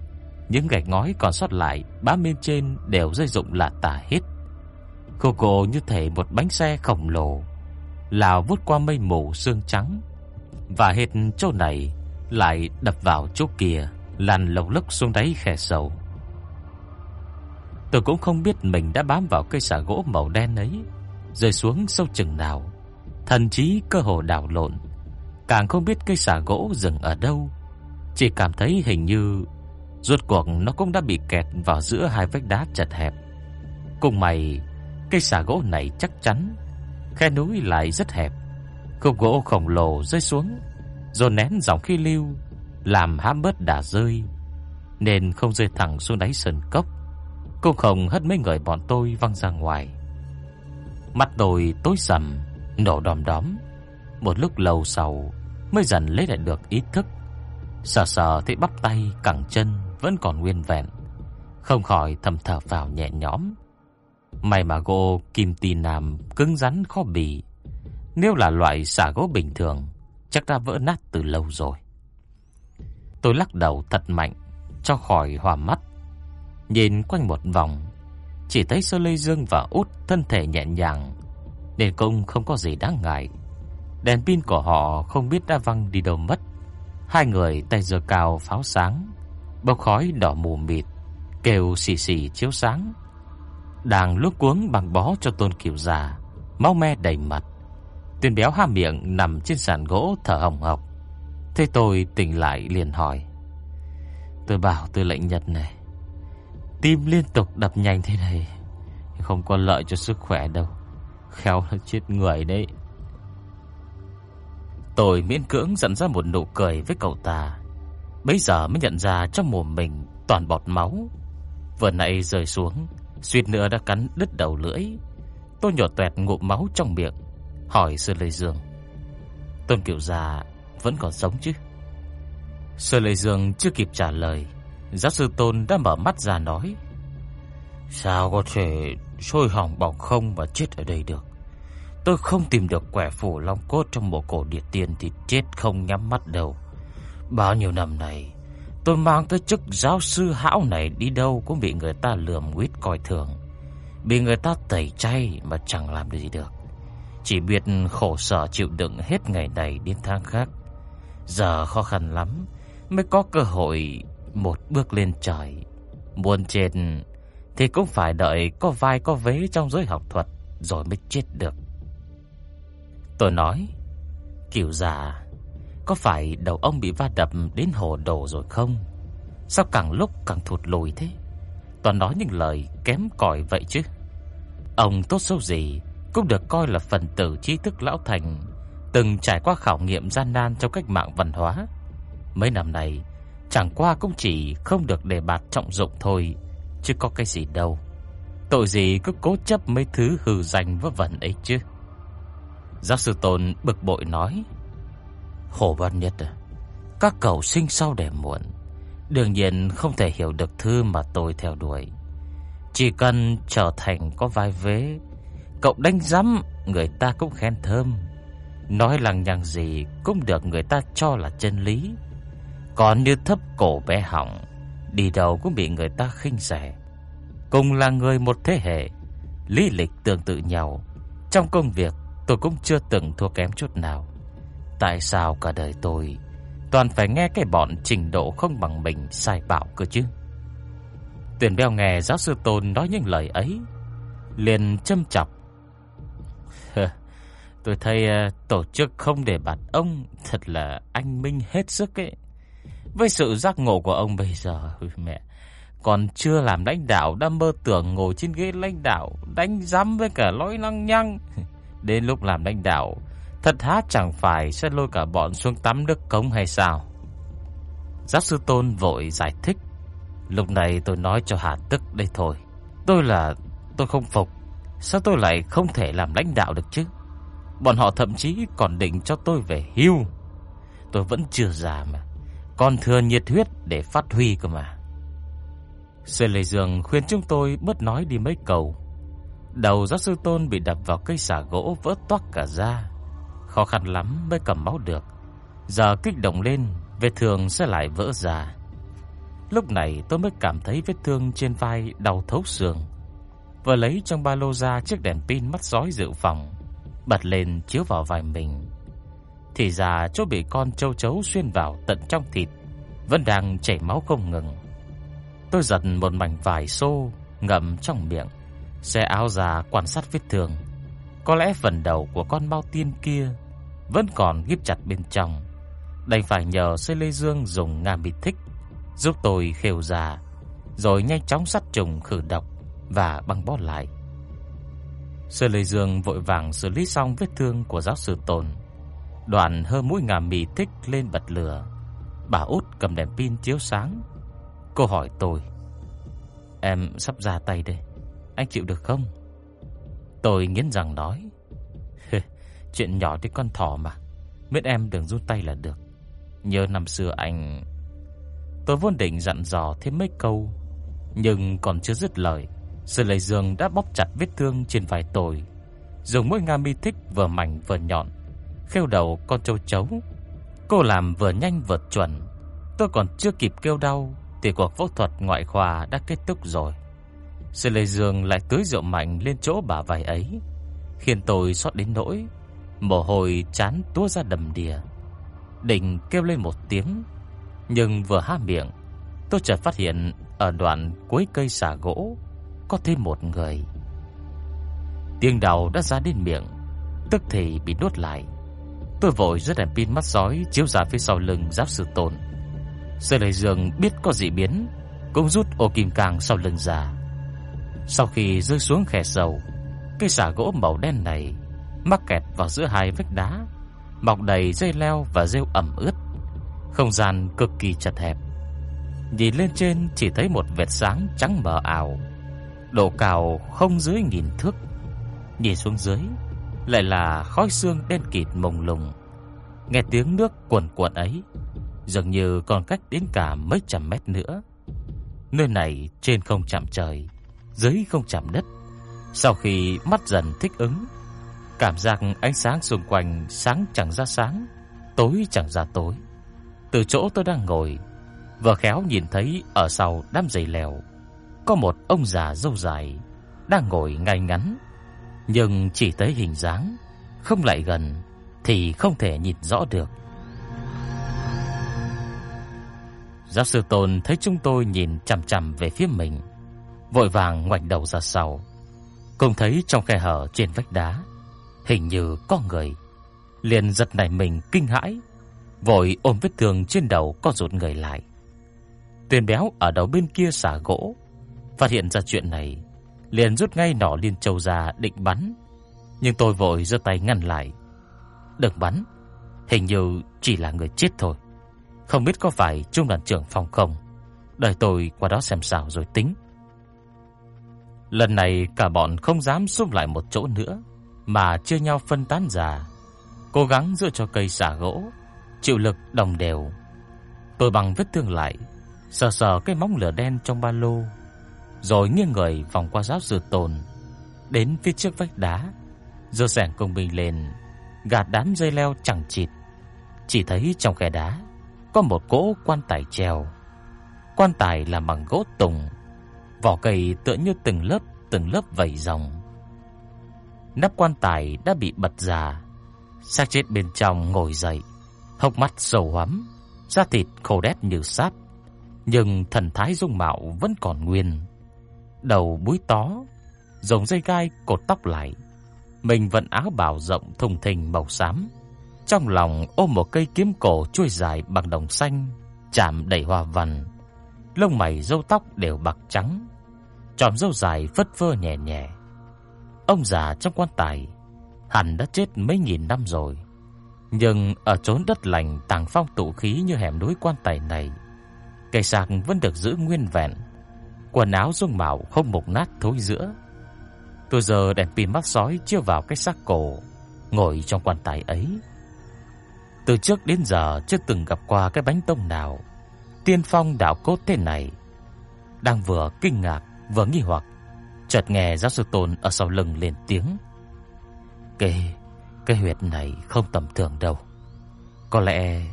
những gạch ngói còn sót lại bám bên trên đều rơi rụng lạ tả hết. Cô cô như thể một bánh xe khổng lồ, lao vút qua mây mù sương trắng, và hết chỗ này lại đập vào chỗ kia, lăn lồng lốc xuống đáy khe sâu. Tôi cũng không biết mình đã bám vào cây xà gỗ màu đen ấy, rơi xuống sâu chừng nào, thần trí cơ hồ đảo lộn, càng không biết cây xà gỗ dừng ở đâu, chỉ cảm thấy hình như Rốt cuộc nó cũng đã bị kẹt vào giữa hai vách đá chật hẹp. Cùng mày, cây xà gỗ này chắc chắn khe núi lại rất hẹp. Khúc gỗ khổng lồ rơi xuống, rồi nén dòng khí lưu làm hãm bớt đà rơi, nên không rơi thẳng xuống đáy sơn cốc. Cũng không hất mấy người bọn tôi văng ra ngoài. Mắt tôi tối sầm, nổ đom đóm. Một lúc lâu sau mới dần lấy lại được ý thức. Sờ sờ thấy bắp tay, cẳng chân vẫn còn nguyên vẹn, không khỏi thầm thở vào nhẹ nhõm. May mà gỗ kim tì nam cứng rắn khó bì. Nếu là loại xả gỗ bình thường, chắc đã vỡ nát từ lâu rồi. Tôi lắc đầu thật mạnh, cho khỏi hòa mắt. Nhìn quanh một vòng, chỉ thấy Sơ Lê Dương và Út thân thể nhẹ nhàng, nên cũng không có gì đáng ngại. Đèn pin của họ không biết đã văng đi đâu mất. Hai người tay giơ cao pháo sáng, bốc khói đỏ mù mịt, kêu xì xì chiếu sáng. Đang luống cuống bằng bó cho tôn kiều già, máu me đầy mặt. Tuyên béo ha miệng nằm trên sàn gỗ thở hồng hộc. Thế tôi tỉnh lại liền hỏi. Tôi bảo tôi lệnh nhật này, tim liên tục đập nhanh thế này, không có lợi cho sức khỏe đâu. Khéo là chết người đấy. Tôi miễn cưỡng dẫn ra một nụ cười với cậu ta. Bây giờ mới nhận ra trong mồm mình toàn bọt máu. Vừa nãy rơi xuống, suýt nữa đã cắn đứt đầu lưỡi. Tôi nhỏ toẹt ngụm máu trong miệng, hỏi Sơ Lê Dương. Tôn Kiều Gia vẫn còn sống chứ? Sơ Lê Dương chưa kịp trả lời, giáo sư Tôn đã mở mắt ra nói: "Sao có thể sôi hỏng bỏng không mà chết ở đây được? Tôi không tìm được quẻ phủ long cốt trong bộ cổ địa tiên thì chết không nhắm mắt đâu. Bao nhiêu năm này, tôi mang cái chức giáo sư hão này đi đâu cũng bị người ta lườm nguyết coi thường. Bị người ta tẩy chay mà chẳng làm được gì được. Chỉ biết khổ sở chịu đựng hết ngày này đến tháng khác. Giờ khó khăn lắm mới có cơ hội một bước lên trời. Muốn chết thì cũng phải đợi có vai có vế trong giới học thuật rồi mới chết được. Tôi nói, kiểu già, có phải đầu ông bị va đập đến hồ đồ rồi không? Sao càng lúc càng thụt lùi thế? Toàn nói những lời kém cỏi vậy chứ. Ông tốt xấu gì cũng được coi là phần tử trí thức lão thành, từng trải qua khảo nghiệm gian nan trong cách mạng văn hóa. Mấy năm này, chẳng qua cũng chỉ không được đề bạt trọng dụng thôi, chứ có cái gì đâu. Tội gì cứ cố chấp mấy thứ hư danh vớ vẩn ấy chứ. Giáo sư Tôn bực bội nói: Khổ Văn Nhất à, các cậu sinh sau đẻ muộn, đương nhiên không thể hiểu được thứ mà tôi theo đuổi. Chỉ cần trở thành có vai vế, cậu đánh rắm người ta cũng khen thơm, nói lằng nhằng gì cũng được người ta cho là chân lý. Còn như thấp cổ bé họng, đi đâu cũng bị người ta khinh rẻ. Cùng là người một thế hệ, lý lịch tương tự nhau, trong công việc tôi cũng chưa từng thua kém chút nào. Tại sao cả đời tôi toàn phải nghe cái bọn trình độ không bằng mình sai bảo cơ chứ? Tuyển Beo nghe giáo sư Tôn nói những lời ấy, liền châm chọc. tôi thấy ờ, tổ chức không để bạn ông thật là anh minh hết sức ấy. Với sự giác ngộ của ông bây giờ, mẹ, còn chưa làm lãnh đạo đã mơ tưởng ngồi trên ghế lãnh đạo, đánh giám với cả lối lăng nhăng. [LAUGHS] Đến lúc làm lãnh đạo, thật há chẳng phải sẽ lôi cả bọn xuống tắm nước cống hay sao? Giáo sư Tôn vội giải thích. Lúc này tôi nói cho Hà Tức đây thôi. Tôi là tôi không phục, sao tôi lại không thể làm lãnh đạo được chứ? Bọn họ thậm chí còn định cho tôi về hưu. Tôi vẫn chưa già mà, còn thừa nhiệt huyết để phát huy cơ mà. Sư Lê Dương khuyên chúng tôi bớt nói đi mấy câu Đầu giáo sư Tôn bị đập vào cây xà gỗ vỡ toác cả da. Khó khăn lắm mới cầm máu được. Giờ kích động lên, vết thương sẽ lại vỡ ra. Lúc này tôi mới cảm thấy vết thương trên vai đau thấu xương. Vừa lấy trong ba lô ra chiếc đèn pin mắt sói dự phòng, bật lên chiếu vào vai mình. Thì ra chỗ bị con châu chấu xuyên vào tận trong thịt vẫn đang chảy máu không ngừng. Tôi giật một mảnh vải xô ngậm trong miệng Xe áo già quan sát vết thương. Có lẽ phần đầu của con bao tiên kia vẫn còn ghép chặt bên trong. Đành phải nhờ Sê Lê Dương dùng ngàm mịt thích giúp tôi khều ra, rồi nhanh chóng sát trùng khử độc và băng bó lại. Sơ Lê Dương vội vàng xử lý xong vết thương của giáo sư Tồn. Đoạn hơ mũi ngà mì thích lên bật lửa. Bà út cầm đèn pin chiếu sáng. Cô hỏi tôi: "Em sắp ra tay đây, anh chịu được không?" Tôi nghiến răng nói: "Chuyện nhỏ thì con thỏ mà, biết em đừng run tay là được. Nhớ năm xưa anh..." Tôi vốn định dặn dò thêm mấy câu, nhưng còn chưa dứt lời Sư Lệ Dương đã bóp chặt vết thương trên vai tôi, dùng mũi nga mi thích vừa mảnh vừa nhọn, khêu đầu con châu chấu. Cô làm vừa nhanh vừa chuẩn. Tôi còn chưa kịp kêu đau thì cuộc phẫu thuật ngoại khoa đã kết thúc rồi. Sư Lệ Dương lại tưới rượu mạnh lên chỗ bà vai ấy, khiến tôi xót đến nỗi mồ hôi chán túa ra đầm đìa. Định kêu lên một tiếng, nhưng vừa há miệng, tôi chợt phát hiện ở đoạn cuối cây xà gỗ có thêm một người. Tiếng đầu đã ra đến miệng, tức thì bị nuốt lại. Tôi vội rất đèn pin mắt sói chiếu ra phía sau lưng giáp sư tồn. Sơ lầy dương biết có dị biến, cũng rút ô kim cang sau lưng ra. Sau khi rơi xuống khe sâu, cây xà gỗ màu đen này mắc kẹt vào giữa hai vách đá, mọc đầy dây leo và rêu ẩm ướt. Không gian cực kỳ chật hẹp. Nhìn lên trên chỉ thấy một vệt sáng trắng mờ ảo độ cao không dưới nghìn thước. Nhìn xuống dưới lại là khói xương đen kịt mông lung. Nghe tiếng nước cuồn cuộn ấy, dường như còn cách đến cả mấy trăm mét nữa. Nơi này trên không chạm trời, dưới không chạm đất. Sau khi mắt dần thích ứng, cảm giác ánh sáng xung quanh sáng chẳng ra sáng, tối chẳng ra tối. Từ chỗ tôi đang ngồi, vừa khéo nhìn thấy ở sau đám dây leo có một ông già râu dài đang ngồi ngay ngắn, nhưng chỉ thấy hình dáng, không lại gần thì không thể nhìn rõ được. Giáo sư Tôn thấy chúng tôi nhìn chằm chằm về phía mình, vội vàng ngoảnh đầu ra sau, cùng thấy trong khe hở trên vách đá hình như có người, liền giật nảy mình kinh hãi, vội ôm vết thương trên đầu co rụt người lại. Tuyền béo ở đầu bên kia xả gỗ, Phát hiện ra chuyện này, liền rút ngay nỏ liên châu ra định bắn, nhưng tôi vội giơ tay ngăn lại. "Đừng bắn, hình như chỉ là người chết thôi. Không biết có phải trung đoàn trưởng phòng không? Đợi tôi qua đó xem sao rồi tính." Lần này cả bọn không dám xung lại một chỗ nữa, mà chia nhau phân tán ra, cố gắng giữ cho cây xả gỗ chịu lực đồng đều. Tôi bằng vết thương lại, sờ sờ cái móng lửa đen trong ba lô rồi nghiêng người vòng qua giáo sư tồn, đến phía trước vách đá, giơ sẻng công binh lên, gạt đám dây leo chẳng chịt. Chỉ thấy trong khe đá có một cỗ quan tài treo. Quan tài làm bằng gỗ tùng, vỏ cây tựa như từng lớp từng lớp vảy rồng. Nắp quan tài đã bị bật ra, xác chết bên trong ngồi dậy, hốc mắt sầu hoắm, da thịt khô đét như sắt, nhưng thần thái dung mạo vẫn còn nguyên đầu búi tó, dùng dây gai cột tóc lại. Mình vẫn áo bào rộng thùng thình màu xám, trong lòng ôm một cây kiếm cổ chuôi dài bằng đồng xanh, chạm đầy hoa văn. Lông mày râu tóc đều bạc trắng, chòm râu dài phất phơ nhẹ nhẹ. Ông già trong quan tài hẳn đã chết mấy nghìn năm rồi, nhưng ở chốn đất lành tàng phong tụ khí như hẻm núi quan tài này, cây sạc vẫn được giữ nguyên vẹn quần áo dung mạo không mục nát thối giữa. Tôi giờ đèn pin mắt sói chiếu vào cái xác cổ ngồi trong quan tài ấy. Từ trước đến giờ chưa từng gặp qua cái bánh tông nào tiên phong đạo cốt thế này. Đang vừa kinh ngạc vừa nghi hoặc, chợt nghe giáo sư Tôn ở sau lưng lên tiếng. "Cái cái huyệt này không tầm thường đâu. Có lẽ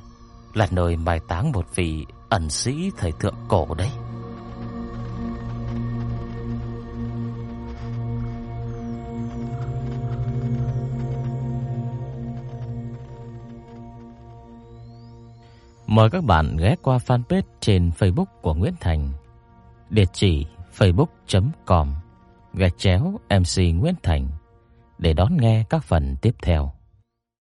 là nơi mai táng một vị ẩn sĩ thời thượng cổ đấy." Mời các bạn ghé qua fanpage trên Facebook của Nguyễn Thành. Địa chỉ facebook.com gạch chéo MC Nguyễn Thành để đón nghe các phần tiếp theo.